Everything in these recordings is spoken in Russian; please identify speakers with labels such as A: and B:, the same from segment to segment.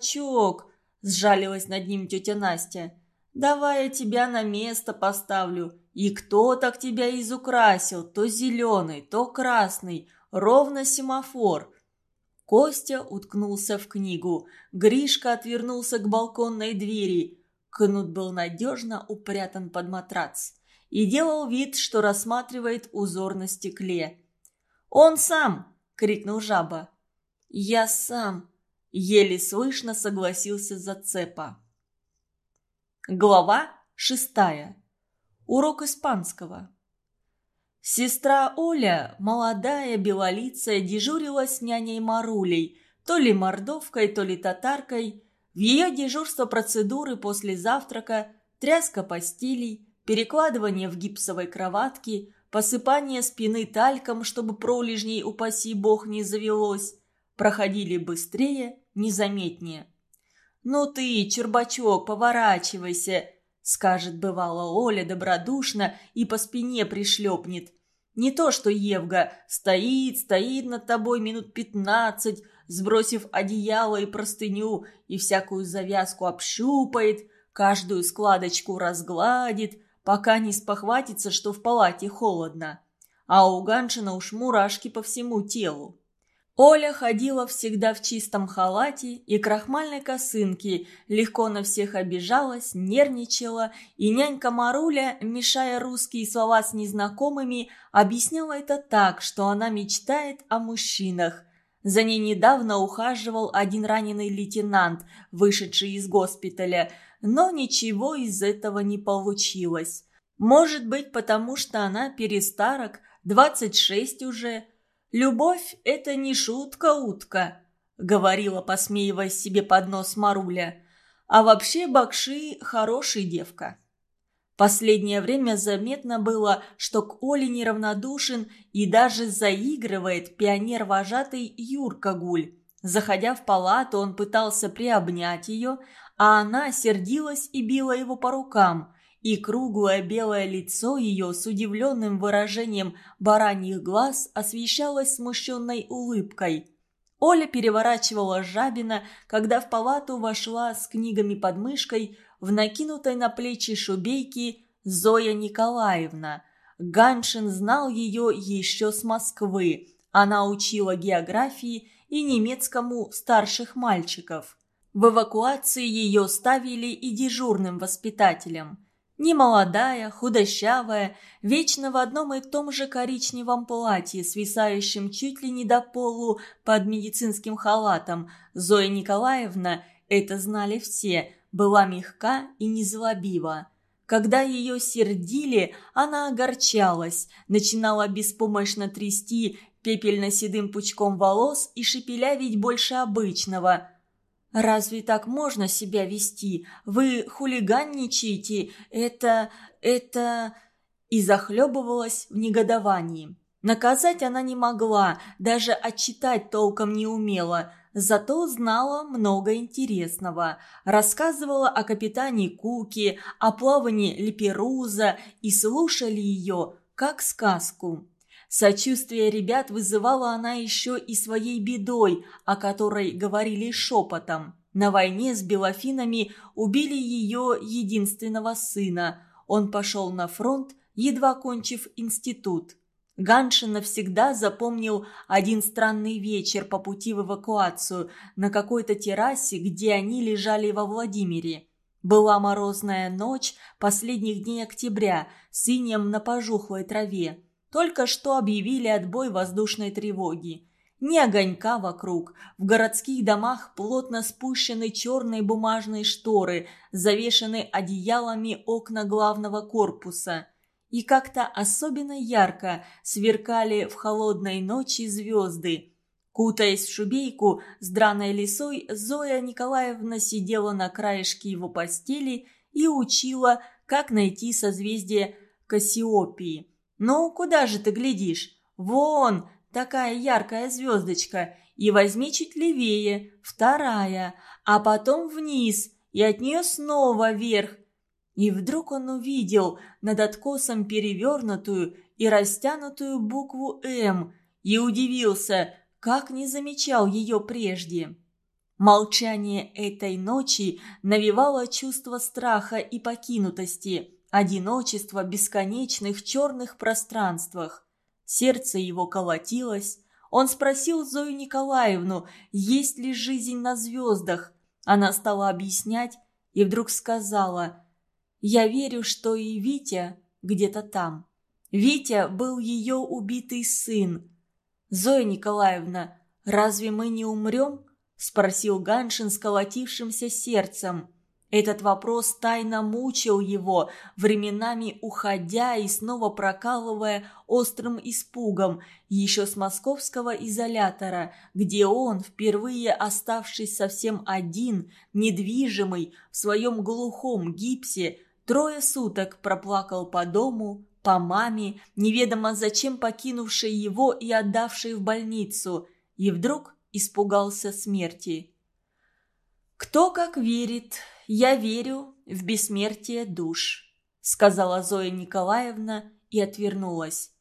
A: «Чок!» – сжалилась над ним тетя Настя. «Давай я тебя на место поставлю. И кто так тебя изукрасил? То зеленый, то красный. Ровно семафор». Костя уткнулся в книгу. Гришка отвернулся к балконной двери. Кнут был надежно упрятан под матрац и делал вид, что рассматривает узор на стекле. «Он сам!» — крикнул жаба. «Я сам!» — еле слышно согласился Зацепа. Глава шестая. Урок испанского. Сестра Оля, молодая, белолицая, дежурила с няней Марулей, то ли мордовкой, то ли татаркой. В ее дежурство процедуры после завтрака, тряска постелей, перекладывание в гипсовой кроватке, посыпание спины тальком, чтобы пролежней, упаси бог, не завелось, проходили быстрее, незаметнее. «Ну ты, Чербачок, поворачивайся!» — скажет бывало Оля добродушно и по спине пришлепнет. Не то что Евга стоит, стоит над тобой минут пятнадцать, сбросив одеяло и простыню, и всякую завязку общупает, каждую складочку разгладит, пока не спохватится, что в палате холодно. А у Ганшина уж мурашки по всему телу. Оля ходила всегда в чистом халате и крахмальной косынке, легко на всех обижалась, нервничала, и нянька Маруля, мешая русские слова с незнакомыми, объясняла это так, что она мечтает о мужчинах. За ней недавно ухаживал один раненый лейтенант, вышедший из госпиталя, но ничего из этого не получилось. Может быть, потому что она перестарок, 26 уже – «Любовь – это не шутка-утка», – говорила, посмеиваясь себе под нос Маруля. «А вообще Бакши – хорошая девка». Последнее время заметно было, что к Оле неравнодушен и даже заигрывает пионер-вожатый Юрка Гуль. Заходя в палату, он пытался приобнять ее, а она сердилась и била его по рукам и круглое белое лицо ее с удивленным выражением бараньих глаз освещалось смущенной улыбкой. Оля переворачивала жабина, когда в палату вошла с книгами под мышкой в накинутой на плечи шубейки Зоя Николаевна. Ганшин знал ее еще с Москвы. Она учила географии и немецкому старших мальчиков. В эвакуации ее ставили и дежурным воспитателем – Немолодая, худощавая, вечно в одном и том же коричневом платье, свисающем чуть ли не до полу под медицинским халатом, Зоя Николаевна, это знали все, была мягка и незлобива. Когда ее сердили, она огорчалась, начинала беспомощно трясти пепельно-седым пучком волос и шепелявить больше обычного – «Разве так можно себя вести? Вы хулиганничаете? Это... это...» И захлебывалась в негодовании. Наказать она не могла, даже отчитать толком не умела, зато знала много интересного. Рассказывала о капитане Куке, о плавании Леперуза и слушали ее, как сказку. Сочувствие ребят вызывала она еще и своей бедой, о которой говорили шепотом. На войне с белофинами убили ее единственного сына. Он пошел на фронт, едва кончив институт. Ганшин навсегда запомнил один странный вечер по пути в эвакуацию на какой-то террасе, где они лежали во Владимире. Была морозная ночь последних дней октября, с инем на пожухлой траве. Только что объявили отбой воздушной тревоги. Ни огонька вокруг. В городских домах плотно спущены черные бумажные шторы, завешены одеялами окна главного корпуса. И как-то особенно ярко сверкали в холодной ночи звезды. Кутаясь в шубейку с драной лисой, Зоя Николаевна сидела на краешке его постели и учила, как найти созвездие Кассиопии. «Ну, куда же ты глядишь? Вон, такая яркая звездочка. И возьми чуть левее, вторая, а потом вниз, и от нее снова вверх». И вдруг он увидел над откосом перевернутую и растянутую букву «М» и удивился, как не замечал ее прежде. Молчание этой ночи навевало чувство страха и покинутости, одиночества в бесконечных черных пространствах. Сердце его колотилось. Он спросил Зою Николаевну, есть ли жизнь на звездах. Она стала объяснять и вдруг сказала, «Я верю, что и Витя где-то там». Витя был ее убитый сын. «Зоя Николаевна, разве мы не умрем?» – спросил Ганшин с колотившимся сердцем. Этот вопрос тайно мучил его, временами уходя и снова прокалывая острым испугом, еще с московского изолятора, где он, впервые оставшись совсем один, недвижимый, в своем глухом гипсе, трое суток проплакал по дому, по маме, неведомо зачем покинувшей его и отдавшей в больницу, и вдруг испугался смерти. «Кто как верит, я верю в бессмертие душ», сказала Зоя Николаевна и отвернулась.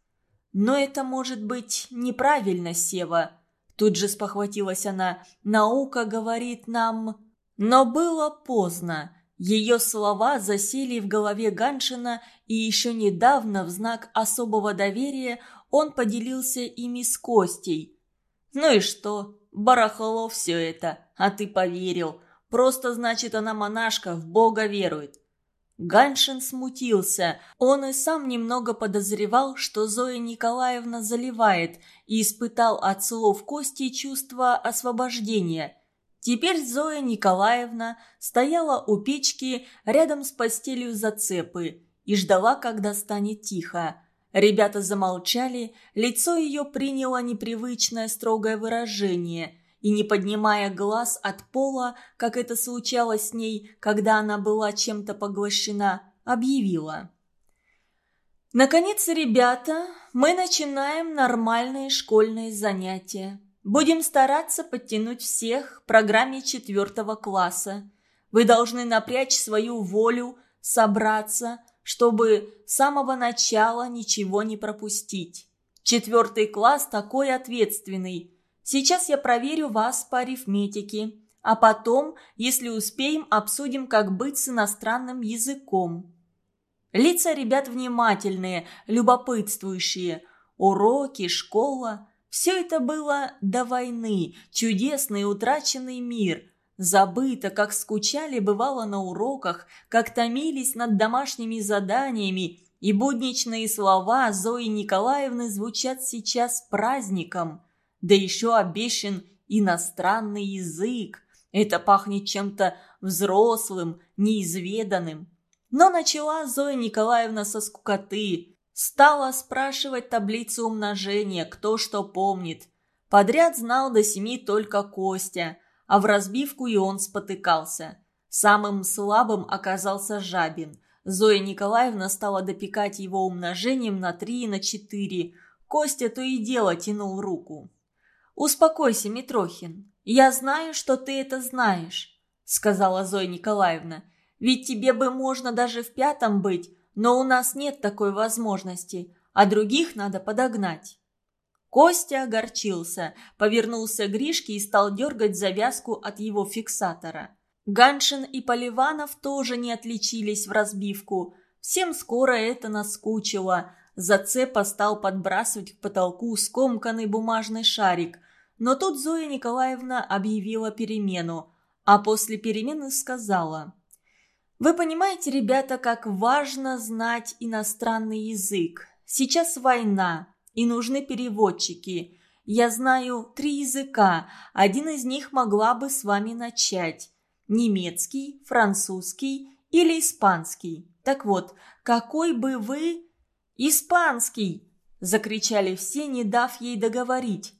A: «Но это может быть неправильно, Сева», тут же спохватилась она. «Наука говорит нам...» Но было поздно. Ее слова засели в голове Ганшина, и еще недавно в знак особого доверия он поделился ими с Костей. «Ну и что? Барахло все это, а ты поверил. Просто, значит, она монашка, в Бога верует». Ганшин смутился. Он и сам немного подозревал, что Зоя Николаевна заливает, и испытал от слов Кости чувство освобождения. Теперь Зоя Николаевна стояла у печки рядом с постелью зацепы и ждала, когда станет тихо. Ребята замолчали, лицо ее приняло непривычное строгое выражение, и, не поднимая глаз от пола, как это случалось с ней, когда она была чем-то поглощена, объявила. «Наконец, ребята, мы начинаем нормальные школьные занятия. Будем стараться подтянуть всех к программе четвертого класса. Вы должны напрячь свою волю, собраться – чтобы с самого начала ничего не пропустить. Четвертый класс такой ответственный. Сейчас я проверю вас по арифметике, а потом, если успеем, обсудим, как быть с иностранным языком. Лица ребят внимательные, любопытствующие. Уроки, школа – все это было до войны, чудесный утраченный мир – Забыто, как скучали бывало на уроках, как томились над домашними заданиями, и будничные слова Зои Николаевны звучат сейчас праздником. Да еще обещан иностранный язык. Это пахнет чем-то взрослым, неизведанным. Но начала Зоя Николаевна со скукоты. Стала спрашивать таблицу умножения, кто что помнит. Подряд знал до семи только Костя – а в разбивку и он спотыкался. Самым слабым оказался Жабин. Зоя Николаевна стала допекать его умножением на три и на четыре. Костя то и дело тянул руку. «Успокойся, Митрохин. Я знаю, что ты это знаешь», — сказала Зоя Николаевна. «Ведь тебе бы можно даже в пятом быть, но у нас нет такой возможности, а других надо подогнать». Костя огорчился, повернулся к Гришке и стал дергать завязку от его фиксатора. Ганшин и Поливанов тоже не отличились в разбивку. Всем скоро это наскучило. Зацепа стал подбрасывать к потолку скомканный бумажный шарик. Но тут Зоя Николаевна объявила перемену, а после перемены сказала. «Вы понимаете, ребята, как важно знать иностранный язык. Сейчас война и нужны переводчики. Я знаю три языка, один из них могла бы с вами начать. Немецкий, французский или испанский. Так вот, какой бы вы... «Испанский!» – закричали все, не дав ей договорить.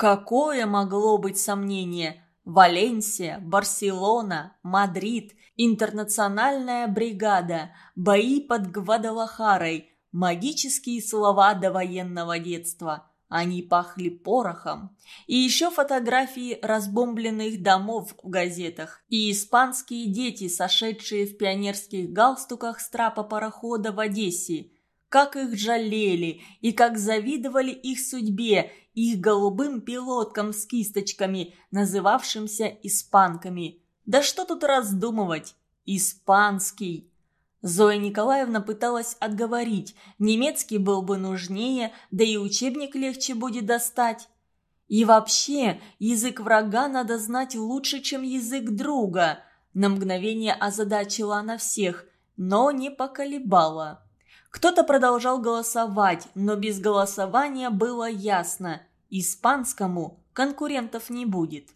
A: Какое могло быть сомнение? Валенсия, Барселона, Мадрид, интернациональная бригада, бои под Гвадалахарой, Магические слова до военного детства. Они пахли порохом. И еще фотографии разбомбленных домов в газетах. И испанские дети, сошедшие в пионерских галстуках с трапа парохода в Одессе. Как их жалели и как завидовали их судьбе, их голубым пилоткам с кисточками, называвшимся испанками. Да что тут раздумывать? Испанский. Зоя Николаевна пыталась отговорить, немецкий был бы нужнее, да и учебник легче будет достать. И вообще, язык врага надо знать лучше, чем язык друга. На мгновение озадачила она всех, но не поколебала. Кто-то продолжал голосовать, но без голосования было ясно – испанскому конкурентов не будет.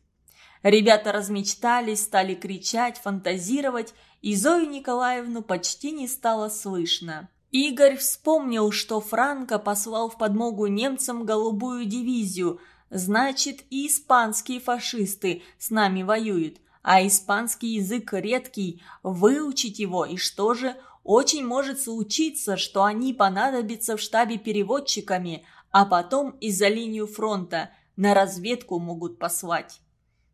A: Ребята размечтались, стали кричать, фантазировать, и Зою Николаевну почти не стало слышно. Игорь вспомнил, что Франко послал в подмогу немцам голубую дивизию, значит и испанские фашисты с нами воюют, а испанский язык редкий, выучить его и что же, очень может случиться, что они понадобятся в штабе переводчиками, а потом и за линию фронта на разведку могут послать.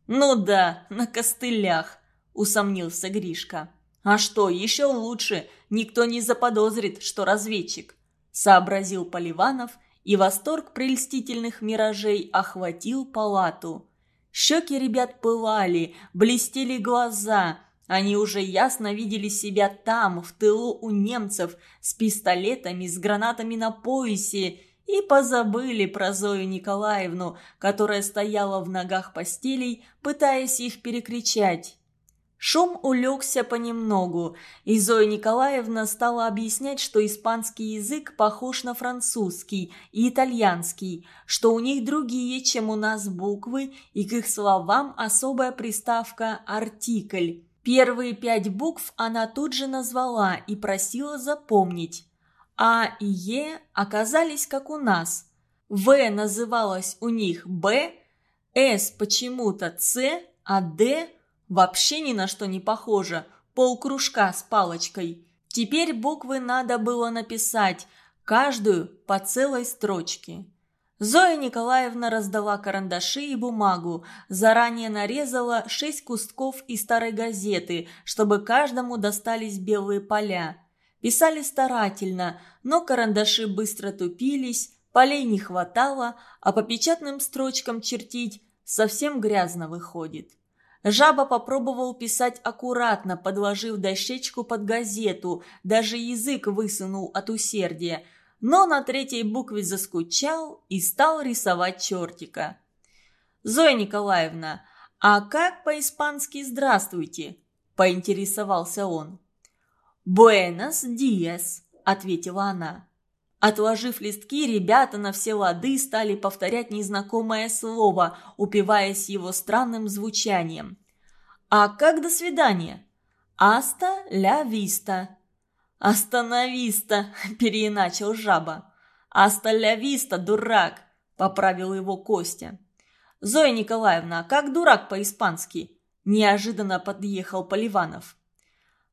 A: «Ну да, на костылях», – усомнился Гришка. «А что, еще лучше, никто не заподозрит, что разведчик», – сообразил Поливанов, и восторг прельстительных миражей охватил палату. Щеки ребят пылали, блестели глаза. Они уже ясно видели себя там, в тылу у немцев, с пистолетами, с гранатами на поясе, и позабыли про Зою Николаевну, которая стояла в ногах постелей, пытаясь их перекричать. Шум улегся понемногу, и Зоя Николаевна стала объяснять, что испанский язык похож на французский и итальянский, что у них другие, чем у нас буквы, и к их словам особая приставка «артикль». Первые пять букв она тут же назвала и просила запомнить. А и Е оказались как у нас. В называлось у них Б, С почему-то С, а Д вообще ни на что не похоже, полкружка с палочкой. Теперь буквы надо было написать, каждую по целой строчке. Зоя Николаевна раздала карандаши и бумагу, заранее нарезала шесть кустков из старой газеты, чтобы каждому достались белые поля. Писали старательно, но карандаши быстро тупились, полей не хватало, а по печатным строчкам чертить совсем грязно выходит. Жаба попробовал писать аккуратно, подложив дощечку под газету, даже язык высунул от усердия, но на третьей букве заскучал и стал рисовать чертика. «Зоя Николаевна, а как по-испански «здравствуйте»?» – поинтересовался он. «Буэнос диас», — ответила она. Отложив листки, ребята на все лады стали повторять незнакомое слово, упиваясь его странным звучанием. «А как до свидания?» «Аста ля виста». «Остановиста», — переиначил жаба. «Аста ля виста, дурак», — поправил его Костя. «Зоя Николаевна, как дурак по-испански?» Неожиданно подъехал Поливанов.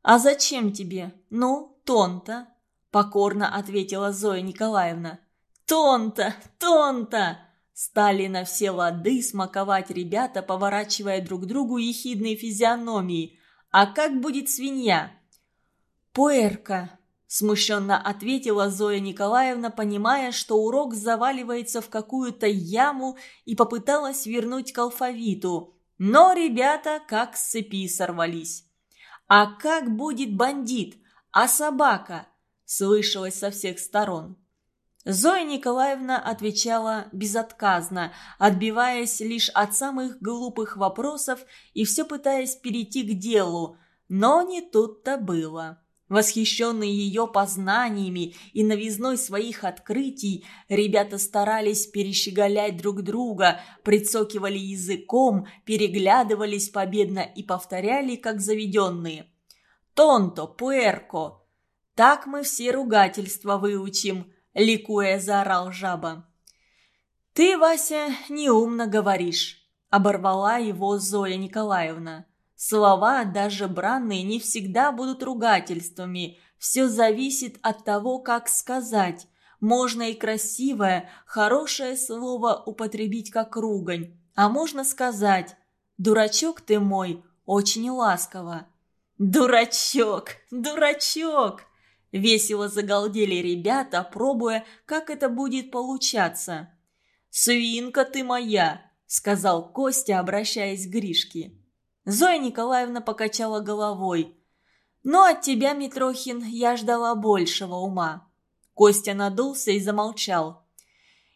A: «А зачем тебе? Ну, тон-то?» – покорно ответила Зоя Николаевна. «Тон-то! Тон-то!» Стали на все лады смаковать ребята, поворачивая друг другу ехидные физиономии. «А как будет свинья?» «Пуэрка», – смущенно ответила Зоя Николаевна, понимая, что урок заваливается в какую-то яму и попыталась вернуть к алфавиту. Но ребята как с цепи сорвались. «А как будет бандит? А собака?» – слышалось со всех сторон. Зоя Николаевна отвечала безотказно, отбиваясь лишь от самых глупых вопросов и все пытаясь перейти к делу, но не тут-то было. Восхищенные ее познаниями и новизной своих открытий, ребята старались перещеголять друг друга, прицокивали языком, переглядывались победно и повторяли, как заведенные. «Тонто, пуэрко!» «Так мы все ругательства выучим», — ликуя заорал жаба. «Ты, Вася, неумно говоришь», — оборвала его Зоя Николаевна. Слова, даже бранные, не всегда будут ругательствами. Все зависит от того, как сказать. Можно и красивое, хорошее слово употребить как ругань. А можно сказать «Дурачок ты мой» очень ласково. «Дурачок! Дурачок!» Весело загалдели ребята, пробуя, как это будет получаться. «Свинка ты моя!» — сказал Костя, обращаясь к Гришке. Зоя Николаевна покачала головой. «Но от тебя, Митрохин, я ждала большего ума». Костя надулся и замолчал.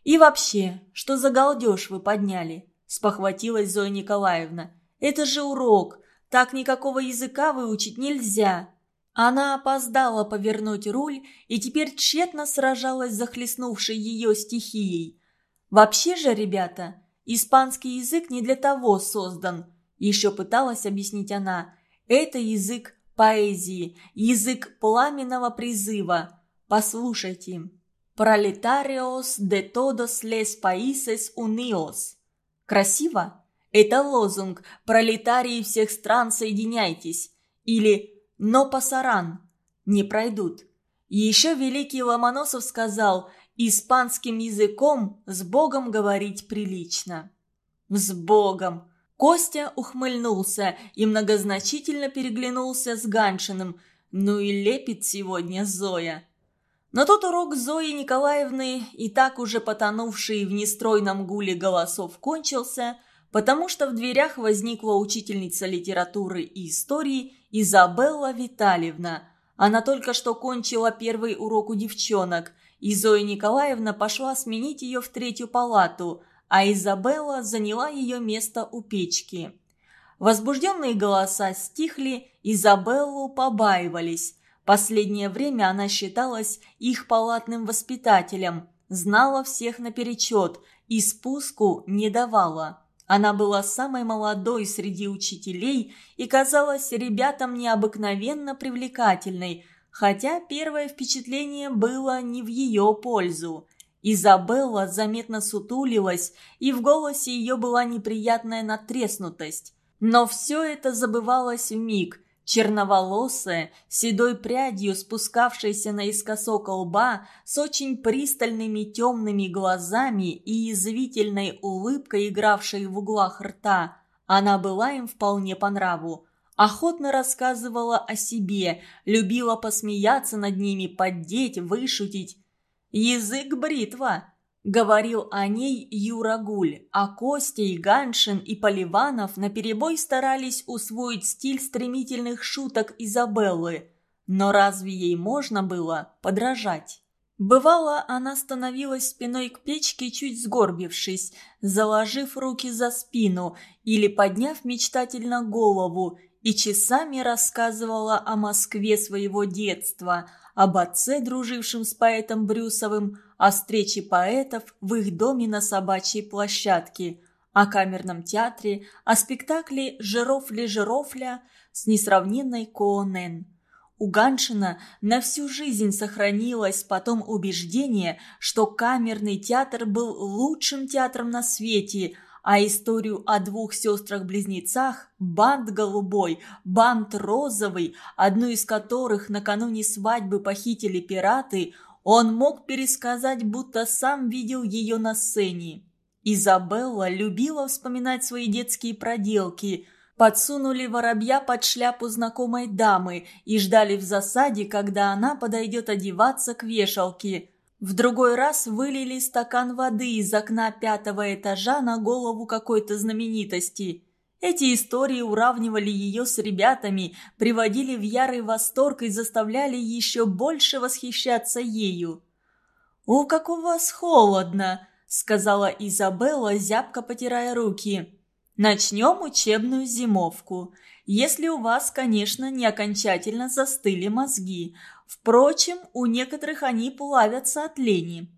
A: «И вообще, что за галдеж вы подняли?» – спохватилась Зоя Николаевна. «Это же урок. Так никакого языка выучить нельзя». Она опоздала повернуть руль и теперь тщетно сражалась захлестнувшей ее стихией. «Вообще же, ребята, испанский язык не для того создан», – еще пыталась объяснить она. «Это язык поэзии, язык пламенного призыва. Послушайте. «Пролетариос de todos les países unidos». Красиво? Это лозунг «Пролетарии всех стран, соединяйтесь» или «Но пасаран» не пройдут. Еще великий Ломоносов сказал «Испанским языком с Богом говорить прилично». «С Богом!» Костя ухмыльнулся и многозначительно переглянулся с Ганшиным. «Ну и лепит сегодня Зоя!» Но тот урок Зои Николаевны, и так уже потонувший в нестройном гуле голосов, кончился, потому что в дверях возникла учительница литературы и истории Изабелла Витальевна. Она только что кончила первый урок у девчонок, и Зоя Николаевна пошла сменить ее в третью палату, а Изабелла заняла ее место у печки. Возбужденные голоса стихли, Изабеллу побаивались. Последнее время она считалась их палатным воспитателем, знала всех наперечет и спуску не давала. Она была самой молодой среди учителей и казалась ребятам необыкновенно привлекательной, хотя первое впечатление было не в ее пользу. Изабелла заметно сутулилась, и в голосе ее была неприятная натреснутость. Но все это забывалось в миг, Черноволосая, седой прядью спускавшаяся наискосок лба, с очень пристальными темными глазами и язвительной улыбкой, игравшей в углах рта, она была им вполне по нраву. Охотно рассказывала о себе, любила посмеяться над ними, поддеть, вышутить. «Язык бритва», Говорил о ней Юра Гуль, а Костя и Ганшин и Поливанов наперебой старались усвоить стиль стремительных шуток Изабеллы. Но разве ей можно было подражать? Бывало, она становилась спиной к печке, чуть сгорбившись, заложив руки за спину или подняв мечтательно голову, и часами рассказывала о Москве своего детства – об отце, дружившем с поэтом Брюсовым, о встрече поэтов в их доме на собачьей площадке, о камерном театре, о спектакле «Жирофли-жирофля» с несравненной Коонен. У Ганшина на всю жизнь сохранилось потом убеждение, что камерный театр был лучшим театром на свете – а историю о двух сестрах-близнецах, бант голубой, бант розовый, одну из которых накануне свадьбы похитили пираты, он мог пересказать, будто сам видел ее на сцене. Изабелла любила вспоминать свои детские проделки. Подсунули воробья под шляпу знакомой дамы и ждали в засаде, когда она подойдет одеваться к вешалке. В другой раз вылили стакан воды из окна пятого этажа на голову какой-то знаменитости. Эти истории уравнивали ее с ребятами, приводили в ярый восторг и заставляли еще больше восхищаться ею. «О, как у вас холодно!» — сказала Изабелла, зябко потирая руки. «Начнем учебную зимовку. Если у вас, конечно, не окончательно застыли мозги. Впрочем, у некоторых они плавятся от лени.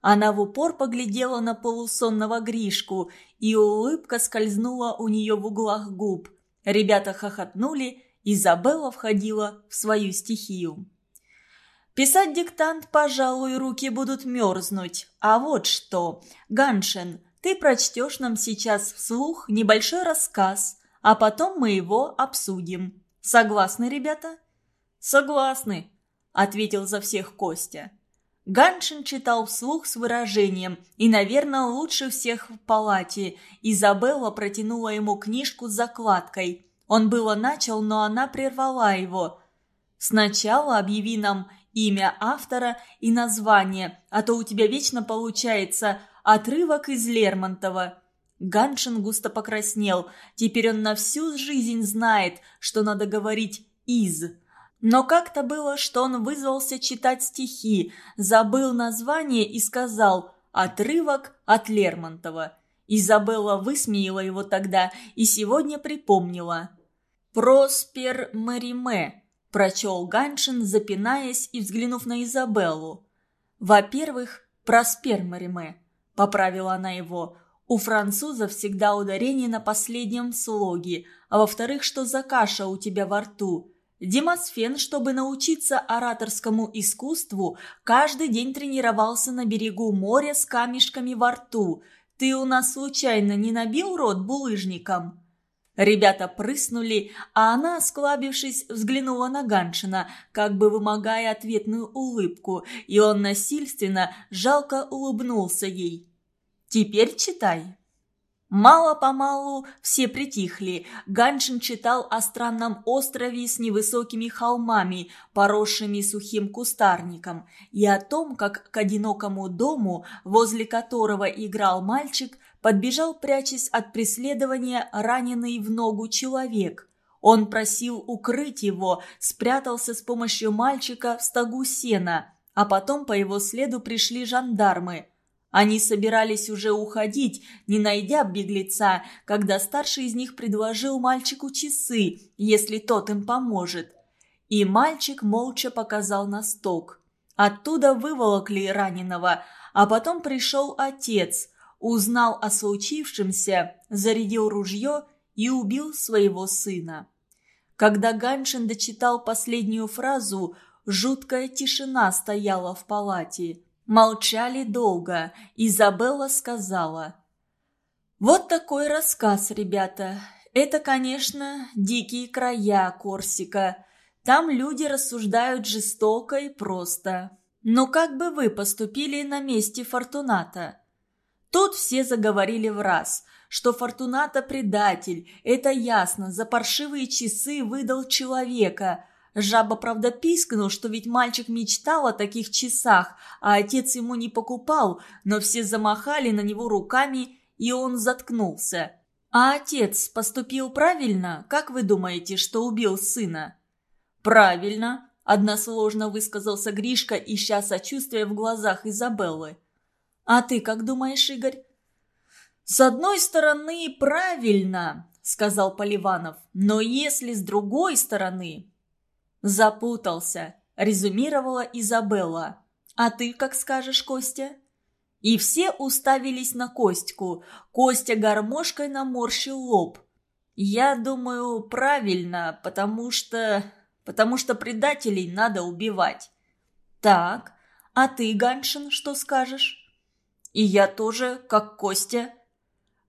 A: Она в упор поглядела на полусонного Гришку, и улыбка скользнула у нее в углах губ. Ребята хохотнули, Изабелла входила в свою стихию. Писать диктант, пожалуй, руки будут мерзнуть. А вот что, Ганшин, ты прочтешь нам сейчас вслух небольшой рассказ, а потом мы его обсудим. Согласны, ребята? Согласны, – ответил за всех Костя. Ганшин читал вслух с выражением, и, наверное, лучше всех в палате. Изабелла протянула ему книжку с закладкой. Он было начал, но она прервала его. «Сначала объяви нам имя автора и название, а то у тебя вечно получается отрывок из Лермонтова. Ганшин густо покраснел. Теперь он на всю жизнь знает, что надо говорить «из». Но как-то было, что он вызвался читать стихи, забыл название и сказал «отрывок от Лермонтова». Изабелла высмеяла его тогда и сегодня припомнила. «Проспер Мариме», – прочел Ганшин, запинаясь и взглянув на Изабеллу. «Во-первых, Проспер Мариме», – поправила она его. «У французов всегда ударение на последнем слоге, а во-вторых, что за каша у тебя во рту?» Демосфен, чтобы научиться ораторскому искусству, каждый день тренировался на берегу моря с камешками во рту. Ты у нас случайно не набил рот булыжником?» Ребята прыснули, а она, склабившись, взглянула на Ганшина, как бы вымогая ответную улыбку, и он насильственно, жалко улыбнулся ей. «Теперь читай». Мало-помалу все притихли. Ганшин читал о странном острове с невысокими холмами, поросшими сухим кустарником, и о том, как к одинокому дому, возле которого играл мальчик, подбежал, прячась от преследования, раненый в ногу человек. Он просил укрыть его, спрятался с помощью мальчика в стогу сена, а потом по его следу пришли жандармы – они собирались уже уходить, не найдя беглеца, когда старший из них предложил мальчику часы, если тот им поможет. И мальчик молча показал на сток. Оттуда выволокли раненого, а потом пришел отец, узнал о случившемся, зарядил ружье и убил своего сына. Когда Ганшин дочитал последнюю фразу, жуткая тишина стояла в палате. Молчали долго. Изабелла сказала. «Вот такой рассказ, ребята. Это, конечно, дикие края Корсика. Там люди рассуждают жестоко и просто. Но как бы вы поступили на месте Фортуната?» Тут все заговорили в раз, что Фортуната предатель, это ясно, за паршивые часы выдал человека – Жаба, правда, пискнул, что ведь мальчик мечтал о таких часах, а отец ему не покупал, но все замахали на него руками, и он заткнулся. А отец поступил правильно? Как вы думаете, что убил сына? Правильно, односложно высказался Гришка, ища сочувствия в глазах Изабеллы. А ты как думаешь, Игорь? С одной стороны, правильно, сказал Поливанов, но если с другой стороны, «Запутался», – резюмировала Изабелла. «А ты как скажешь, Костя?» И все уставились на Костьку. Костя гармошкой наморщил лоб. «Я думаю, правильно, потому что... потому что предателей надо убивать». «Так, а ты, Ганшин, что скажешь?» «И я тоже, как Костя».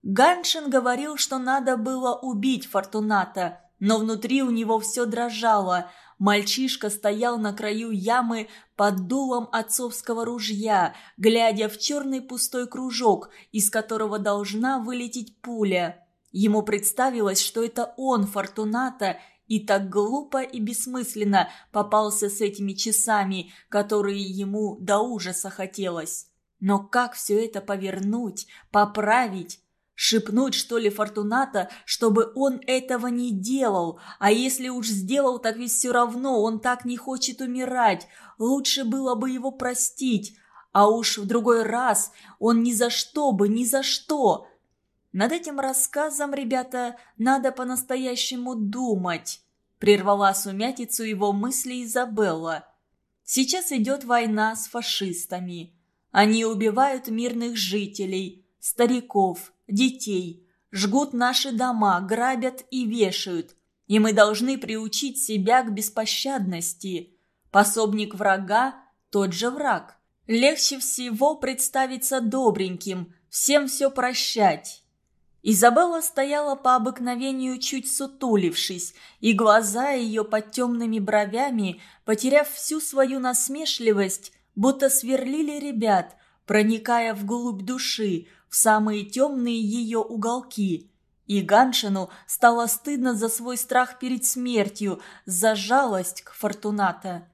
A: Ганшин говорил, что надо было убить Фортуната, но внутри у него все дрожало – Мальчишка стоял на краю ямы под дулом отцовского ружья, глядя в черный пустой кружок, из которого должна вылететь пуля. Ему представилось, что это он, Фортуната, и так глупо и бессмысленно попался с этими часами, которые ему до ужаса хотелось. Но как все это повернуть, поправить? Шепнуть, что ли, Фортуната, чтобы он этого не делал. А если уж сделал, так ведь все равно он так не хочет умирать. Лучше было бы его простить. А уж в другой раз он ни за что бы, ни за что. Над этим рассказом, ребята, надо по-настоящему думать. Прервала сумятицу его мысли Изабелла. Сейчас идет война с фашистами. Они убивают мирных жителей, стариков, детей, жгут наши дома, грабят и вешают. И мы должны приучить себя к беспощадности. Пособник врага – тот же враг. Легче всего представиться добреньким, всем все прощать. Изабелла стояла по обыкновению чуть сутулившись, и глаза ее под темными бровями, потеряв всю свою насмешливость, будто сверлили ребят, проникая вглубь души, в самые темные ее уголки. И Ганшину стало стыдно за свой страх перед смертью, за жалость к Фортуната.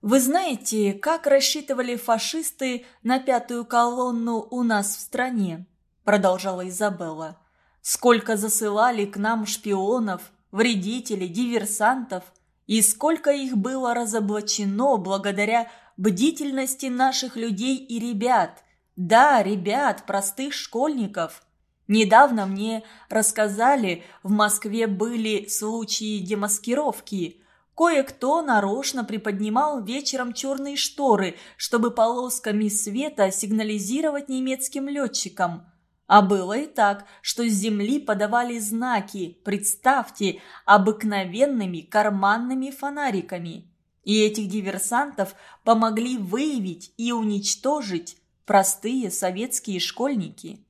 A: «Вы знаете, как рассчитывали фашисты на пятую колонну у нас в стране?» Продолжала Изабелла. «Сколько засылали к нам шпионов, вредителей, диверсантов, и сколько их было разоблачено благодаря бдительности наших людей и ребят. Да, ребят, простых школьников. Недавно мне рассказали, в Москве были случаи демаскировки. Кое-кто нарочно приподнимал вечером черные шторы, чтобы полосками света сигнализировать немецким летчикам. А было и так, что с земли подавали знаки, представьте, обыкновенными карманными фонариками. И этих диверсантов помогли выявить и уничтожить простые советские школьники.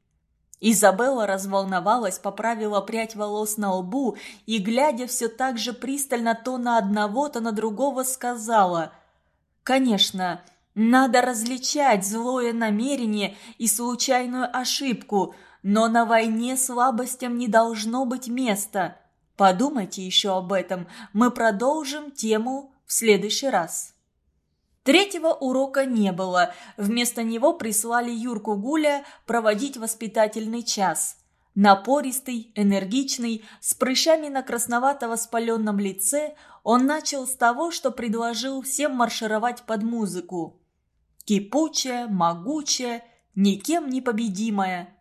A: Изабелла разволновалась, поправила прядь волос на лбу и, глядя все так же пристально то на одного, то на другого, сказала «Конечно, надо различать злое намерение и случайную ошибку, но на войне слабостям не должно быть места. Подумайте еще об этом, мы продолжим тему в следующий раз». Третьего урока не было. Вместо него прислали Юрку Гуля проводить воспитательный час. Напористый, энергичный, с прыщами на красновато-воспаленном лице, он начал с того, что предложил всем маршировать под музыку. Кипучая, могучая, никем не победимая.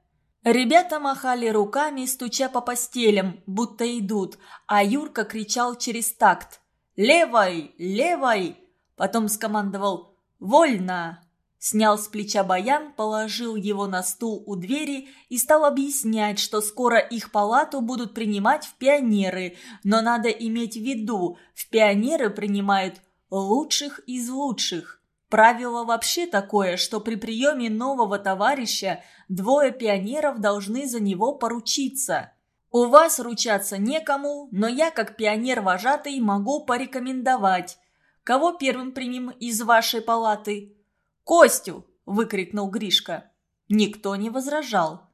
A: Ребята махали руками, стуча по постелям, будто идут, а Юрка кричал через такт «Левой! Левой!» Потом скомандовал «Вольно!» Снял с плеча баян, положил его на стул у двери и стал объяснять, что скоро их палату будут принимать в пионеры, но надо иметь в виду, в пионеры принимают лучших из лучших. Правило вообще такое, что при приеме нового товарища двое пионеров должны за него поручиться. У вас ручаться некому, но я, как пионер-вожатый, могу порекомендовать. Кого первым примем из вашей палаты?» «Костю!» – выкрикнул Гришка. Никто не возражал.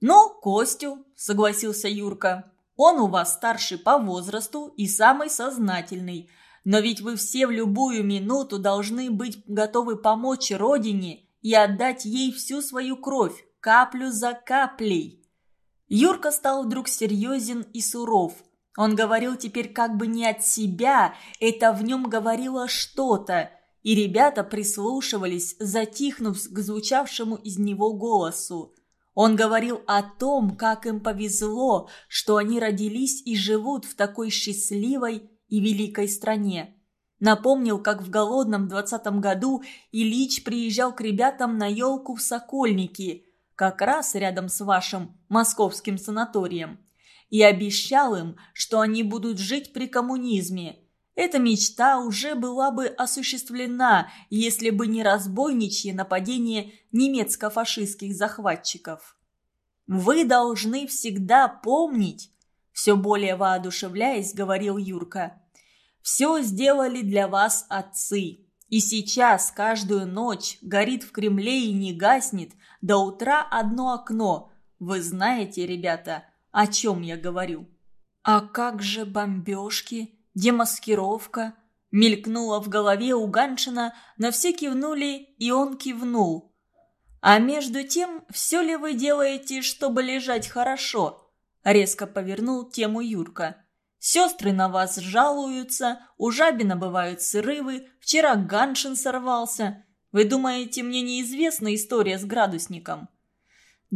A: «Ну, Костю», – согласился Юрка. «Он у вас старший по возрасту и самый сознательный. Но ведь вы все в любую минуту должны быть готовы помочь родине и отдать ей всю свою кровь, каплю за каплей». Юрка стал вдруг серьезен и суров – он говорил теперь как бы не от себя, это в нем говорило что-то, и ребята прислушивались, затихнув к звучавшему из него голосу. Он говорил о том, как им повезло, что они родились и живут в такой счастливой и великой стране. Напомнил, как в голодном двадцатом году Ильич приезжал к ребятам на елку в Сокольники, как раз рядом с вашим московским санаторием и обещал им, что они будут жить при коммунизме. Эта мечта уже была бы осуществлена, если бы не разбойничье нападение немецко-фашистских захватчиков. «Вы должны всегда помнить», – все более воодушевляясь, говорил Юрка. «Все сделали для вас отцы, и сейчас каждую ночь горит в Кремле и не гаснет до утра одно окно. Вы знаете, ребята, о чем я говорю. А как же бомбежки, демаскировка? Мелькнуло в голове у Ганшина, но все кивнули, и он кивнул. А между тем, все ли вы делаете, чтобы лежать хорошо? Резко повернул тему Юрка. Сестры на вас жалуются, у Жабина бывают срывы, вчера Ганшин сорвался. Вы думаете, мне неизвестна история с градусником?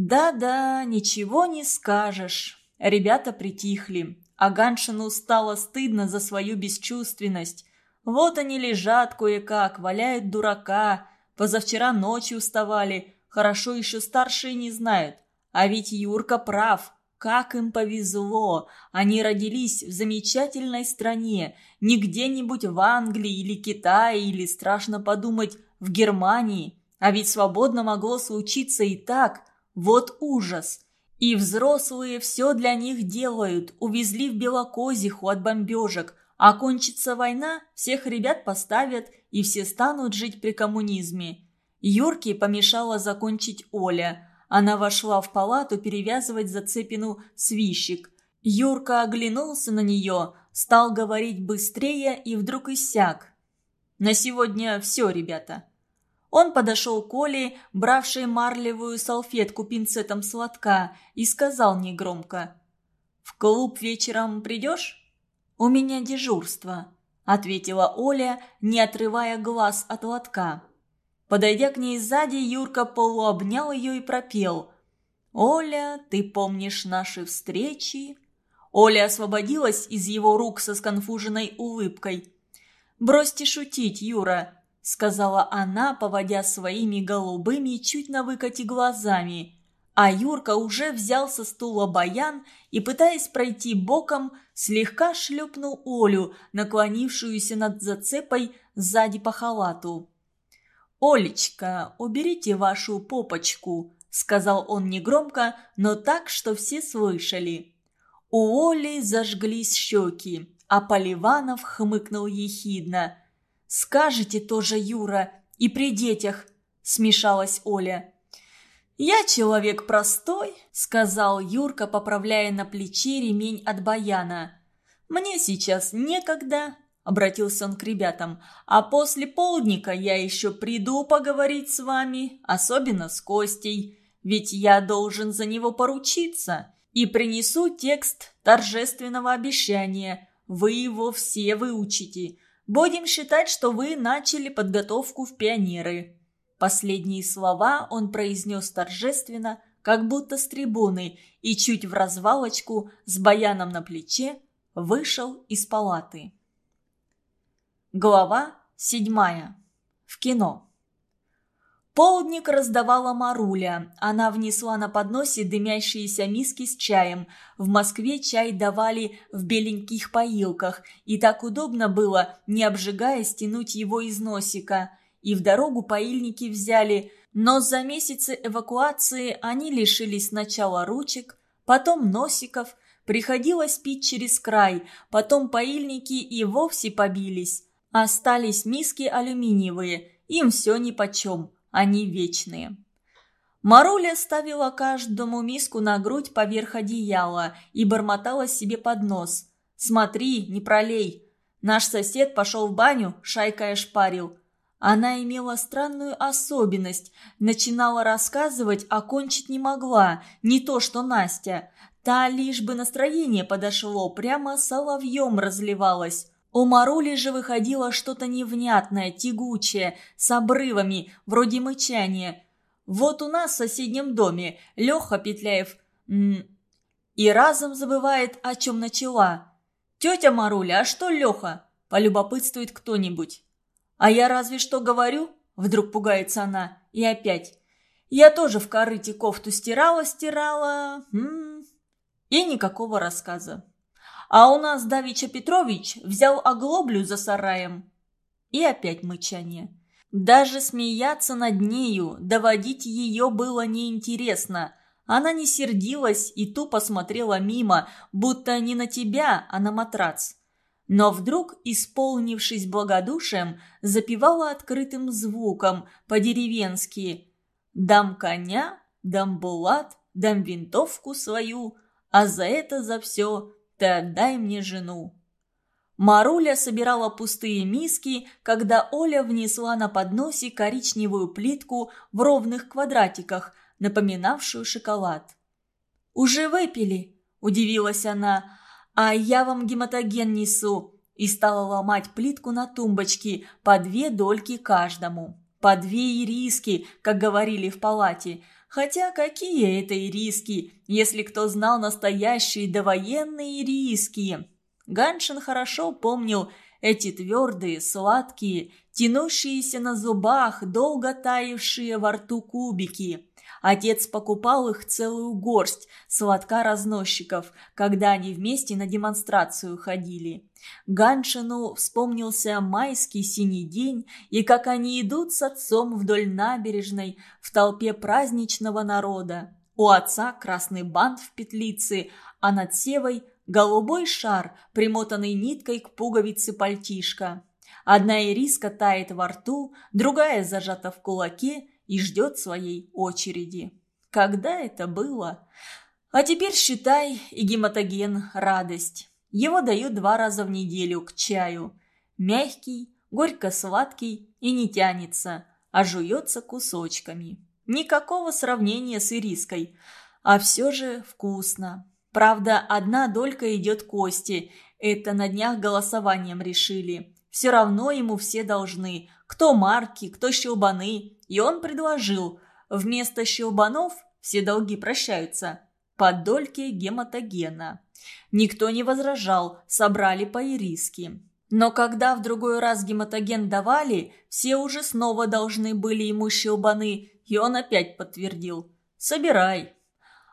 A: «Да-да, ничего не скажешь». Ребята притихли, а Ганшину стало стыдно за свою бесчувственность. Вот они лежат кое-как, валяют дурака. Позавчера ночью вставали, хорошо еще старшие не знают. А ведь Юрка прав, как им повезло. Они родились в замечательной стране, не где-нибудь в Англии или Китае, или, страшно подумать, в Германии. А ведь свободно могло случиться и так – вот ужас! И взрослые все для них делают, увезли в Белокозиху от бомбежек. А кончится война, всех ребят поставят, и все станут жить при коммунизме. Юрке помешала закончить Оля. Она вошла в палату перевязывать за цепину свищик. Юрка оглянулся на нее, стал говорить быстрее и вдруг иссяк. На сегодня все, ребята». Он подошел к Оле, бравшей марлевую салфетку пинцетом с лотка, и сказал негромко. «В клуб вечером придешь?» «У меня дежурство», — ответила Оля, не отрывая глаз от лотка. Подойдя к ней сзади, Юрка полуобнял ее и пропел. «Оля, ты помнишь наши встречи?» Оля освободилась из его рук со сконфуженной улыбкой. «Бросьте шутить, Юра», — сказала она, поводя своими голубыми чуть на выкате глазами. А Юрка уже взял со стула баян и, пытаясь пройти боком, слегка шлепнул Олю, наклонившуюся над зацепой сзади по халату. «Олечка, уберите вашу попочку», — сказал он негромко, но так, что все слышали. У Оли зажглись щеки, а Поливанов хмыкнул ехидно. «Скажете тоже, Юра, и при детях», — смешалась Оля. «Я человек простой», — сказал Юрка, поправляя на плече ремень от баяна. «Мне сейчас некогда», — обратился он к ребятам, «а после полдника я еще приду поговорить с вами, особенно с Костей, ведь я должен за него поручиться и принесу текст торжественного обещания. Вы его все выучите. Будем считать, что вы начали подготовку в пионеры». Последние слова он произнес торжественно, как будто с трибуны, и чуть в развалочку, с баяном на плече, вышел из палаты. Глава седьмая. В кино. Полдник раздавала Маруля. Она внесла на подносе дымящиеся миски с чаем. В Москве чай давали в беленьких поилках, и так удобно было, не обжигая, стянуть его из носика. И в дорогу поильники взяли, но за месяцы эвакуации они лишились сначала ручек, потом носиков, приходилось пить через край, потом поильники и вовсе побились. Остались миски алюминиевые, им все нипочем они вечные. Маруля ставила каждому миску на грудь поверх одеяла и бормотала себе под нос. «Смотри, не пролей!» Наш сосед пошел в баню, шайкой ошпарил. Она имела странную особенность. Начинала рассказывать, а кончить не могла. Не то что Настя. Та лишь бы настроение подошло, прямо соловьем разливалась. У Марули же выходило что-то невнятное, тягучее, с обрывами, вроде мычания. Вот у нас в соседнем доме Леха Петляев и разом забывает, о чем начала. «Тетя Маруля, а что Леха?» – полюбопытствует кто-нибудь. «А я разве что говорю?» – вдруг пугается она. И опять. «Я тоже в корыте кофту стирала, стирала...» М -м -м. И никакого рассказа. А у нас Давича Петрович взял оглоблю за сараем. И опять мычание. Даже смеяться над нею, доводить ее было неинтересно. Она не сердилась и тупо смотрела мимо, будто не на тебя, а на матрац. Но вдруг, исполнившись благодушием, запевала открытым звуком, по-деревенски «Дам коня, дам булат, дам винтовку свою, а за это за все ты отдай мне жену». Маруля собирала пустые миски, когда Оля внесла на подносе коричневую плитку в ровных квадратиках, напоминавшую шоколад. «Уже выпили?» – удивилась она. «А я вам гематоген несу» и стала ломать плитку на тумбочке по две дольки каждому. По две ириски, как говорили в палате – Хотя какие это и риски, если кто знал настоящие довоенные риски? Ганшин хорошо помнил эти твердые, сладкие, тянущиеся на зубах, долго таявшие во рту кубики. Отец покупал их целую горсть сладка разносчиков, когда они вместе на демонстрацию ходили. Ганшину вспомнился майский синий день и как они идут с отцом вдоль набережной в толпе праздничного народа. У отца красный бант в петлице, а над севой голубой шар, примотанный ниткой к пуговице пальтишка. Одна ириска тает во рту, другая зажата в кулаке и ждет своей очереди. Когда это было? А теперь считай, и гематоген – радость. Его дают два раза в неделю к чаю. Мягкий, горько-сладкий и не тянется, а жуется кусочками. Никакого сравнения с ириской, а все же вкусно. Правда, одна долька идет Кости, это на днях голосованием решили. Все равно ему все должны, кто марки, кто щелбаны, и он предложил, вместо щелбанов все долги прощаются, по дольке гематогена. Никто не возражал, собрали по ириски. Но когда в другой раз гематоген давали, все уже снова должны были ему щелбаны, и он опять подтвердил. «Собирай».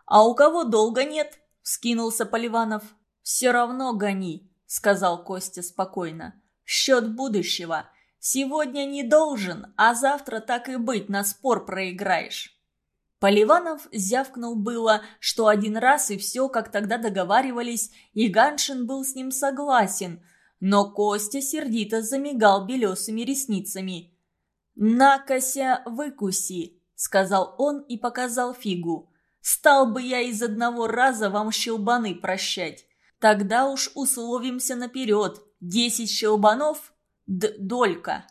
A: «А у кого долго нет?» – вскинулся Поливанов. «Все равно гони», – сказал Костя спокойно. «Счет будущего. Сегодня не должен, а завтра так и быть на спор проиграешь». Поливанов зявкнул было, что один раз и все, как тогда договаривались, и Ганшин был с ним согласен – но Костя сердито замигал белесыми ресницами. «Накося, выкуси!» — сказал он и показал фигу. «Стал бы я из одного раза вам щелбаны прощать. Тогда уж условимся наперед. Десять щелбанов — долька».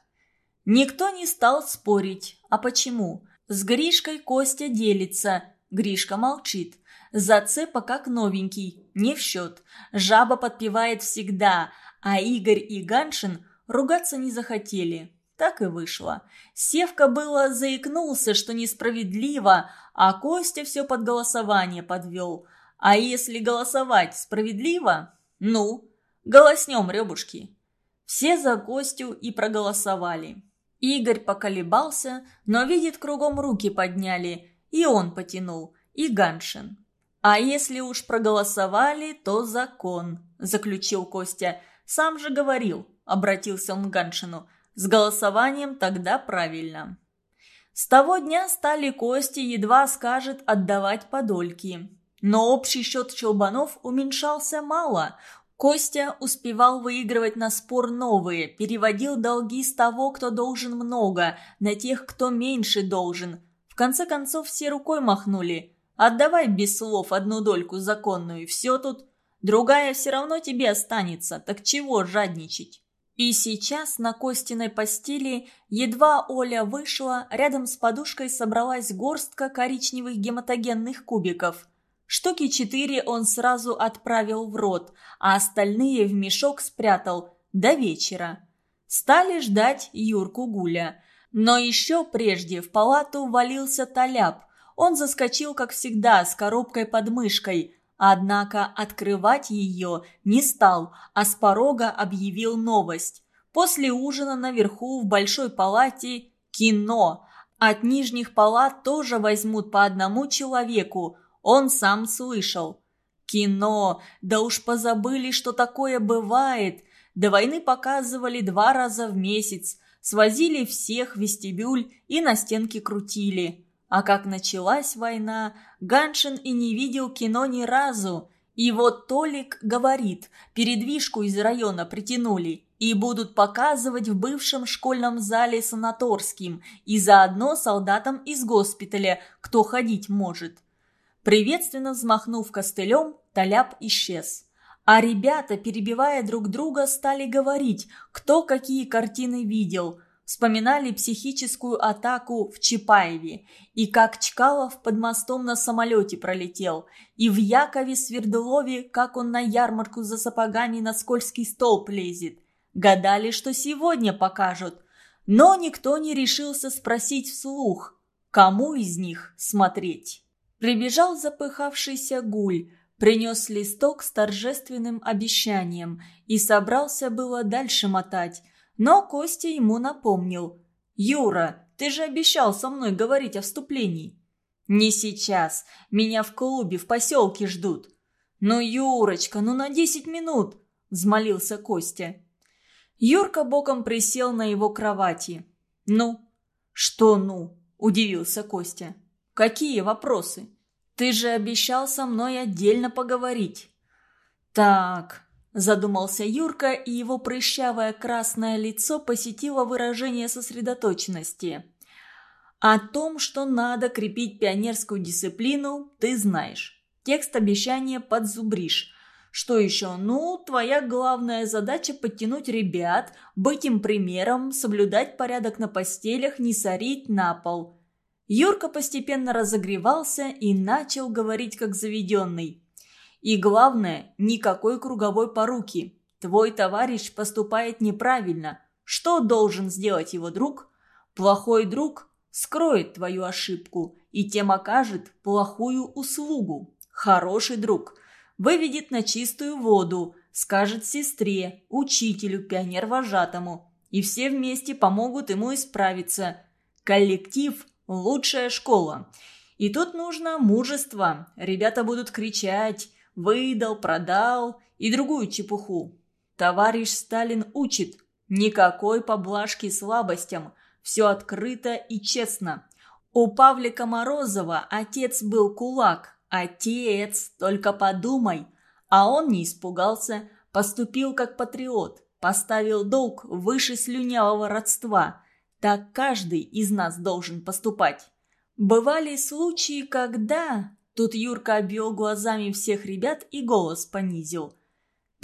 A: Никто не стал спорить. А почему? С Гришкой Костя делится. Гришка молчит. Зацепа как новенький, не в счет. Жаба подпевает всегда, а Игорь и Ганшин ругаться не захотели. Так и вышло. Севка было заикнулся, что несправедливо, а Костя все под голосование подвел. А если голосовать справедливо? Ну, голоснем, ребушки. Все за Костю и проголосовали. Игорь поколебался, но видит, кругом руки подняли, и он потянул, и Ганшин. «А если уж проголосовали, то закон», – заключил Костя – сам же говорил, обратился он к Ганшину. С голосованием тогда правильно. С того дня стали кости едва скажет отдавать подольки. Но общий счет Челбанов уменьшался мало. Костя успевал выигрывать на спор новые, переводил долги с того, кто должен много, на тех, кто меньше должен. В конце концов все рукой махнули. Отдавай без слов одну дольку законную, все тут. Другая все равно тебе останется, так чего жадничать? И сейчас на Костиной постели едва Оля вышла, рядом с подушкой собралась горстка коричневых гематогенных кубиков. Штуки четыре он сразу отправил в рот, а остальные в мешок спрятал до вечера. Стали ждать Юрку Гуля. Но еще прежде в палату валился Толяп. Он заскочил, как всегда, с коробкой под мышкой. Однако открывать ее не стал, а с порога объявил новость. После ужина наверху в большой палате кино. От нижних палат тоже возьмут по одному человеку. Он сам слышал. Кино, да уж позабыли, что такое бывает. До войны показывали два раза в месяц. Свозили всех в вестибюль и на стенке крутили. А как началась война, Ганшин и не видел кино ни разу. И вот Толик говорит, передвижку из района притянули и будут показывать в бывшем школьном зале санаторским и заодно солдатам из госпиталя, кто ходить может. Приветственно взмахнув костылем, Толяп исчез. А ребята, перебивая друг друга, стали говорить, кто какие картины видел – Вспоминали психическую атаку в Чапаеве, и как Чкалов под мостом на самолете пролетел, и в Якове Свердлове, как он на ярмарку за сапогами на скользкий столб лезет. Гадали, что сегодня покажут. Но никто не решился спросить вслух, кому из них смотреть. Прибежал запыхавшийся гуль, принес листок с торжественным обещанием и собрался было дальше мотать – но Костя ему напомнил. «Юра, ты же обещал со мной говорить о вступлении». «Не сейчас. Меня в клубе, в поселке ждут». «Ну, Юрочка, ну на десять минут!» – взмолился Костя. Юрка боком присел на его кровати. «Ну?» «Что «ну?» – удивился Костя. «Какие вопросы? Ты же обещал со мной отдельно поговорить». «Так, Задумался Юрка, и его прыщавое красное лицо посетило выражение сосредоточенности. «О том, что надо крепить пионерскую дисциплину, ты знаешь. Текст обещания подзубришь. Что еще? Ну, твоя главная задача подтянуть ребят, быть им примером, соблюдать порядок на постелях, не сорить на пол. Юрка постепенно разогревался и начал говорить как заведенный. И главное, никакой круговой поруки. Твой товарищ поступает неправильно. Что должен сделать его друг? Плохой друг скроет твою ошибку и тем окажет плохую услугу. Хороший друг выведет на чистую воду, скажет сестре, учителю, пионер-вожатому. И все вместе помогут ему исправиться. Коллектив – лучшая школа. И тут нужно мужество. Ребята будут кричать «выдал», «продал» и другую чепуху. Товарищ Сталин учит – никакой поблажки слабостям – все открыто и честно. У Павлика Морозова отец был кулак. Отец, только подумай. А он не испугался, поступил как патриот, поставил долг выше слюнявого родства. Так каждый из нас должен поступать. Бывали случаи, когда... Тут Юрка обвел глазами всех ребят и голос понизил –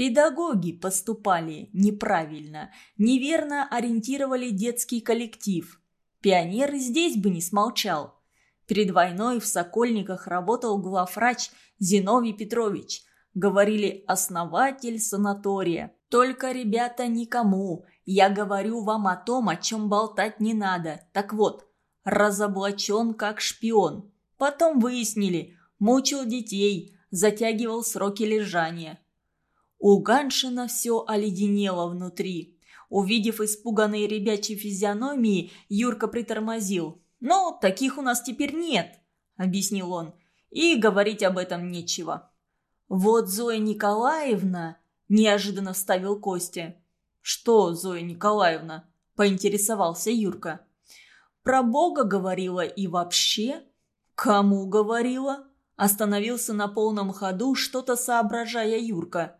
A: Педагоги поступали неправильно, неверно ориентировали детский коллектив. Пионер здесь бы не смолчал. Перед войной в Сокольниках работал главврач Зиновий Петрович. Говорили «основатель санатория». Только, ребята, никому. Я говорю вам о том, о чем болтать не надо. Так вот, разоблачен как шпион. Потом выяснили, мучил детей, затягивал сроки лежания. У Ганшина все оледенело внутри. Увидев испуганные ребячьи физиономии, Юрка притормозил. «Ну, таких у нас теперь нет», — объяснил он. «И говорить об этом нечего». «Вот Зоя Николаевна...» — неожиданно вставил Костя. «Что, Зоя Николаевна?» — поинтересовался Юрка. «Про Бога говорила и вообще?» «Кому говорила?» Остановился на полном ходу, что-то соображая Юрка.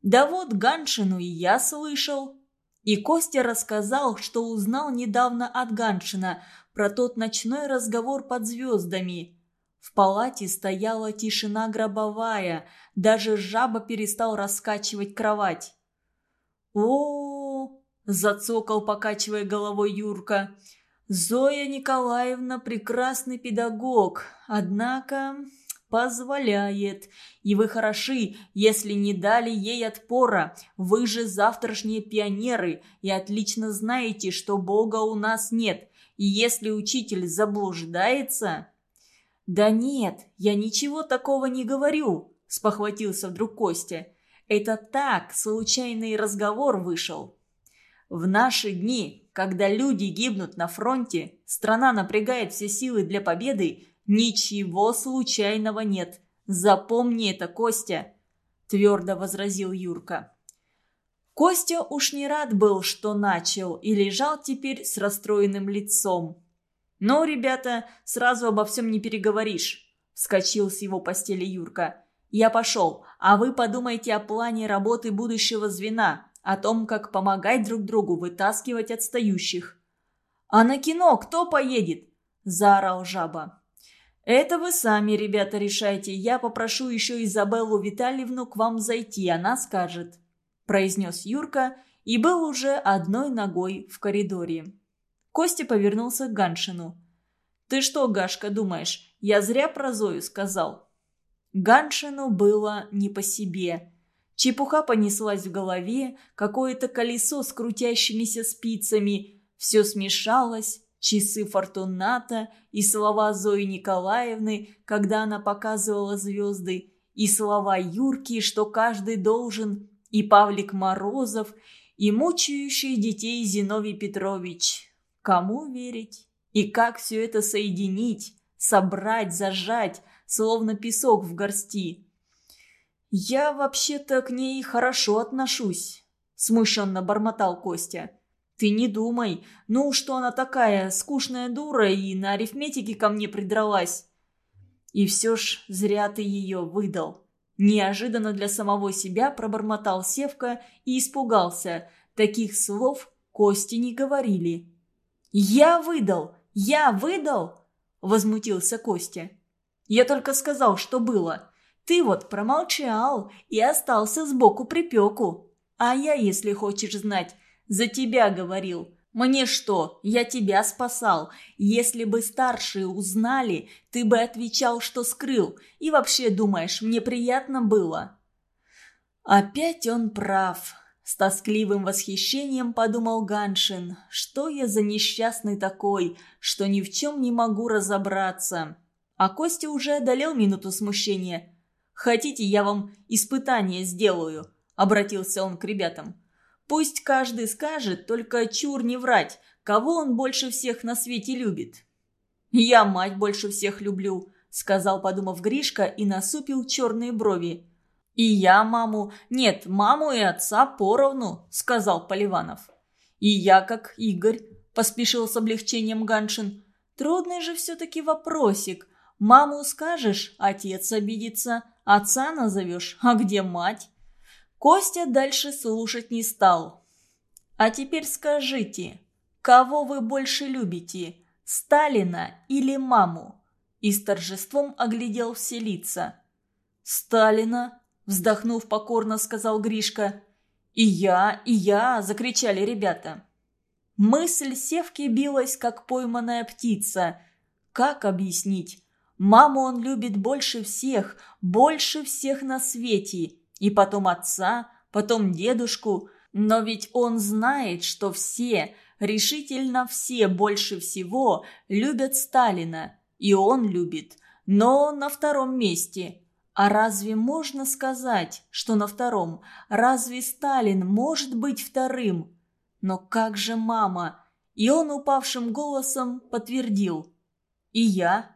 A: Да вот Ганшину и я слышал. И Костя рассказал, что узнал недавно от Ганшина про тот ночной разговор под звездами. В палате стояла тишина гробовая, даже жаба перестал раскачивать кровать. О, зацокал, покачивая головой Юрка. «Зоя Николаевна прекрасный педагог, однако позволяет. И вы хороши, если не дали ей отпора. Вы же завтрашние пионеры и отлично знаете, что Бога у нас нет. И если учитель заблуждается... «Да нет, я ничего такого не говорю», – спохватился вдруг Костя. «Это так, случайный разговор вышел». В наши дни, когда люди гибнут на фронте, страна напрягает все силы для победы, «Ничего случайного нет. Запомни это, Костя», – твердо возразил Юрка. Костя уж не рад был, что начал, и лежал теперь с расстроенным лицом. «Ну, ребята, сразу обо всем не переговоришь», – вскочил с его постели Юрка. «Я пошел, а вы подумайте о плане работы будущего звена, о том, как помогать друг другу вытаскивать отстающих». «А на кино кто поедет?» – заорал жаба. «Это вы сами, ребята, решайте. Я попрошу еще Изабеллу Витальевну к вам зайти, она скажет», – произнес Юрка и был уже одной ногой в коридоре. Костя повернулся к Ганшину. «Ты что, Гашка, думаешь, я зря про Зою сказал?» Ганшину было не по себе. Чепуха понеслась в голове, какое-то колесо с крутящимися спицами. Все смешалось, часы Фортуната и слова Зои Николаевны, когда она показывала звезды, и слова Юрки, что каждый должен, и Павлик Морозов, и мучающий детей Зиновий Петрович. Кому верить? И как все это соединить, собрать, зажать, словно песок в горсти? «Я вообще-то к ней хорошо отношусь», – смущенно бормотал Костя. Ты не думай, ну что она такая, скучная дура и на арифметике ко мне придралась. И все ж зря ты ее выдал. Неожиданно для самого себя пробормотал Севка и испугался. Таких слов Кости не говорили. «Я выдал! Я выдал!» – возмутился Костя. «Я только сказал, что было. Ты вот промолчал и остался сбоку припеку. А я, если хочешь знать, за тебя говорил. Мне что, я тебя спасал. Если бы старшие узнали, ты бы отвечал, что скрыл. И вообще, думаешь, мне приятно было?» Опять он прав. С тоскливым восхищением подумал Ганшин. Что я за несчастный такой, что ни в чем не могу разобраться. А Костя уже одолел минуту смущения. «Хотите, я вам испытание сделаю?» – обратился он к ребятам. «Пусть каждый скажет, только чур не врать, кого он больше всех на свете любит». «Я мать больше всех люблю», – сказал, подумав Гришка, и насупил черные брови. «И я маму... Нет, маму и отца поровну», – сказал Поливанов. «И я как Игорь», – поспешил с облегчением Ганшин. «Трудный же все-таки вопросик. Маму скажешь, отец обидится, отца назовешь, а где мать? Костя дальше слушать не стал. А теперь скажите, кого вы больше любите, Сталина или маму? И с торжеством оглядел все лица. «Сталина!» – вздохнув покорно, сказал Гришка. «И я, и я!» – закричали ребята. Мысль Севки билась, как пойманная птица. Как объяснить? Маму он любит больше всех, больше всех на свете. И потом отца, потом дедушку. Но ведь он знает, что все, решительно все больше всего любят Сталина. И он любит, но на втором месте. А разве можно сказать, что на втором? Разве Сталин может быть вторым? Но как же мама? И он упавшим голосом подтвердил. И я.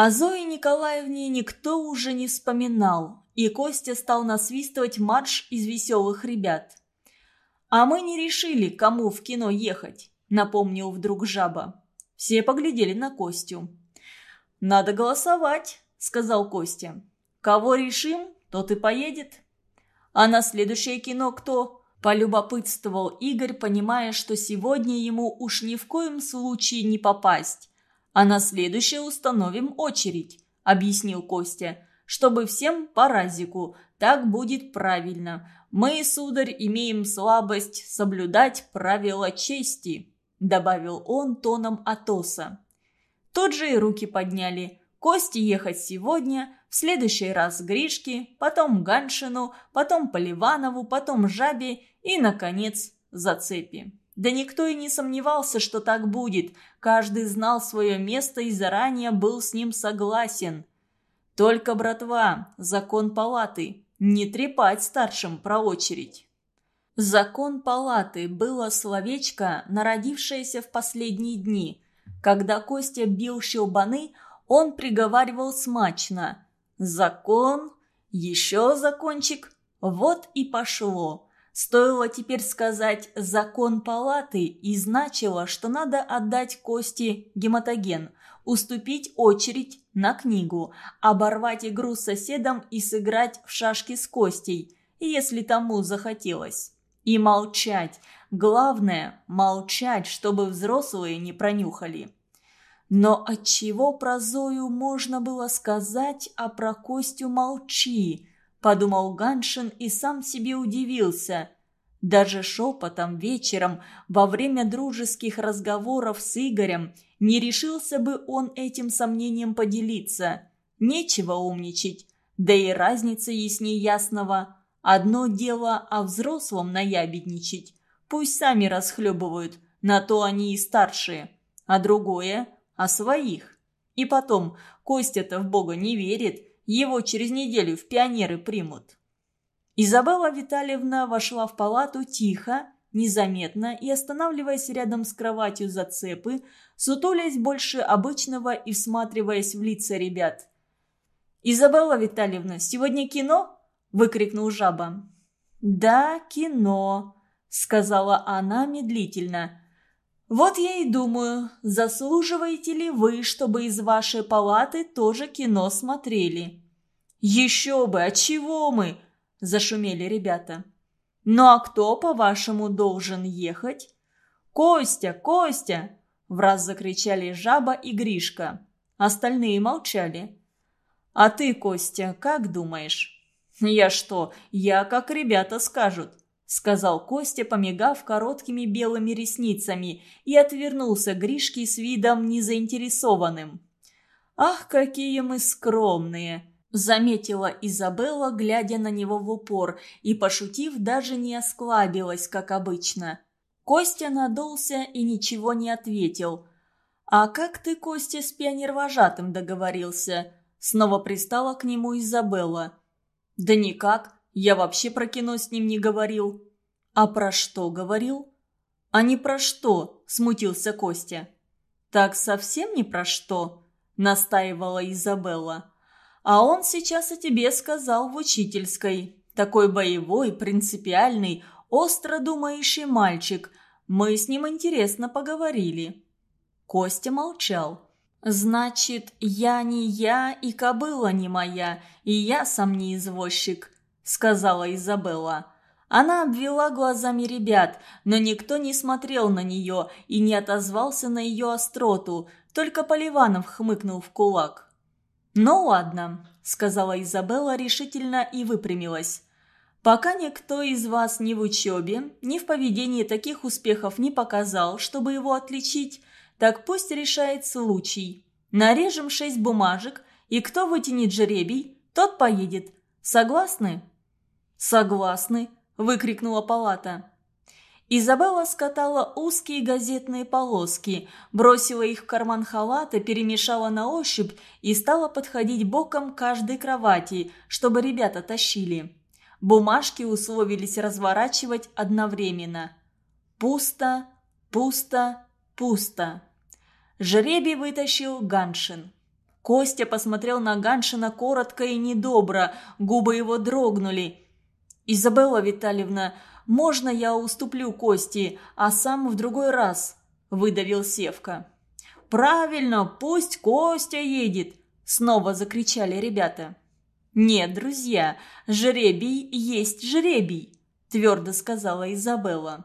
A: О Зое Николаевне никто уже не вспоминал, и Костя стал насвистывать марш из веселых ребят. «А мы не решили, кому в кино ехать», — напомнил вдруг жаба. Все поглядели на Костю. «Надо голосовать», — сказал Костя. «Кого решим, тот и поедет». «А на следующее кино кто?» – полюбопытствовал Игорь, понимая, что сегодня ему уж ни в коем случае не попасть а на следующее установим очередь», – объяснил Костя. «Чтобы всем по разику. Так будет правильно. Мы, сударь, имеем слабость соблюдать правила чести», – добавил он тоном Атоса. Тут же и руки подняли. Кости ехать сегодня, в следующий раз Гришке, потом Ганшину, потом Поливанову, потом Жабе и, наконец, Зацепи. Да никто и не сомневался, что так будет. Каждый знал свое место и заранее был с ним согласен. Только, братва, закон палаты. Не трепать старшим про очередь. Закон палаты было словечко, народившееся в последние дни. Когда Костя бил щелбаны, он приговаривал смачно. «Закон, еще закончик, вот и пошло». Стоило теперь сказать «закон палаты» и значило, что надо отдать Кости гематоген, уступить очередь на книгу, оборвать игру с соседом и сыграть в шашки с Костей, если тому захотелось. И молчать. Главное – молчать, чтобы взрослые не пронюхали. Но отчего про Зою можно было сказать, а про Костю молчи? – подумал Ганшин и сам себе удивился. Даже шепотом вечером, во время дружеских разговоров с Игорем, не решился бы он этим сомнением поделиться. Нечего умничать, да и разница ясней ясного. Одно дело о взрослом наябедничать. Пусть сами расхлебывают, на то они и старшие. А другое – о своих. И потом, Костя-то в Бога не верит, его через неделю в пионеры примут. Изабелла Витальевна вошла в палату тихо, незаметно и, останавливаясь рядом с кроватью зацепы, сутулясь больше обычного и всматриваясь в лица ребят. «Изабелла Витальевна, сегодня кино?» – выкрикнул жаба. «Да, кино», – сказала она медлительно. «Вот я и думаю, заслуживаете ли вы, чтобы из вашей палаты тоже кино смотрели?» «Еще бы! А чего мы?» – зашумели ребята. «Ну а кто, по-вашему, должен ехать?» «Костя! Костя!» – враз закричали Жаба и Гришка. Остальные молчали. А ты, Костя, как думаешь?» «Я что, я как ребята скажут», — сказал Костя, помигав короткими белыми ресницами, и отвернулся к Гришке с видом незаинтересованным. «Ах, какие мы скромные!» — заметила Изабелла, глядя на него в упор, и, пошутив, даже не осклабилась, как обычно. Костя надулся и ничего не ответил. «А как ты, Костя, с пионервожатым договорился?» Снова пристала к нему Изабелла. «Да никак. Я вообще про кино с ним не говорил». «А про что говорил?» «А не про что», – смутился Костя. «Так совсем не про что?» – настаивала Изабелла. «А он сейчас о тебе сказал в учительской. Такой боевой, принципиальный, остро думающий мальчик. Мы с ним интересно поговорили». Костя молчал. «Значит, я не я и кобыла не моя, и я сам не извозчик», — сказала Изабелла. Она обвела глазами ребят, но никто не смотрел на нее и не отозвался на ее остроту, только Поливанов хмыкнул в кулак. «Ну ладно», — сказала Изабелла решительно и выпрямилась. «Пока никто из вас ни в учебе, ни в поведении таких успехов не показал, чтобы его отличить, так пусть решает случай. Нарежем шесть бумажек, и кто вытянет жеребий, тот поедет. Согласны?» «Согласны», – выкрикнула палата. Изабелла скатала узкие газетные полоски, бросила их в карман халата, перемешала на ощупь и стала подходить боком к каждой кровати, чтобы ребята тащили. Бумажки условились разворачивать одновременно. Пусто, пусто, пусто. Жребий вытащил Ганшин. Костя посмотрел на Ганшина коротко и недобро, губы его дрогнули. «Изабелла Витальевна, можно я уступлю Кости, а сам в другой раз?» – выдавил Севка. «Правильно, пусть Костя едет!» – снова закричали ребята. «Нет, друзья, жребий есть жребий», – твердо сказала Изабелла.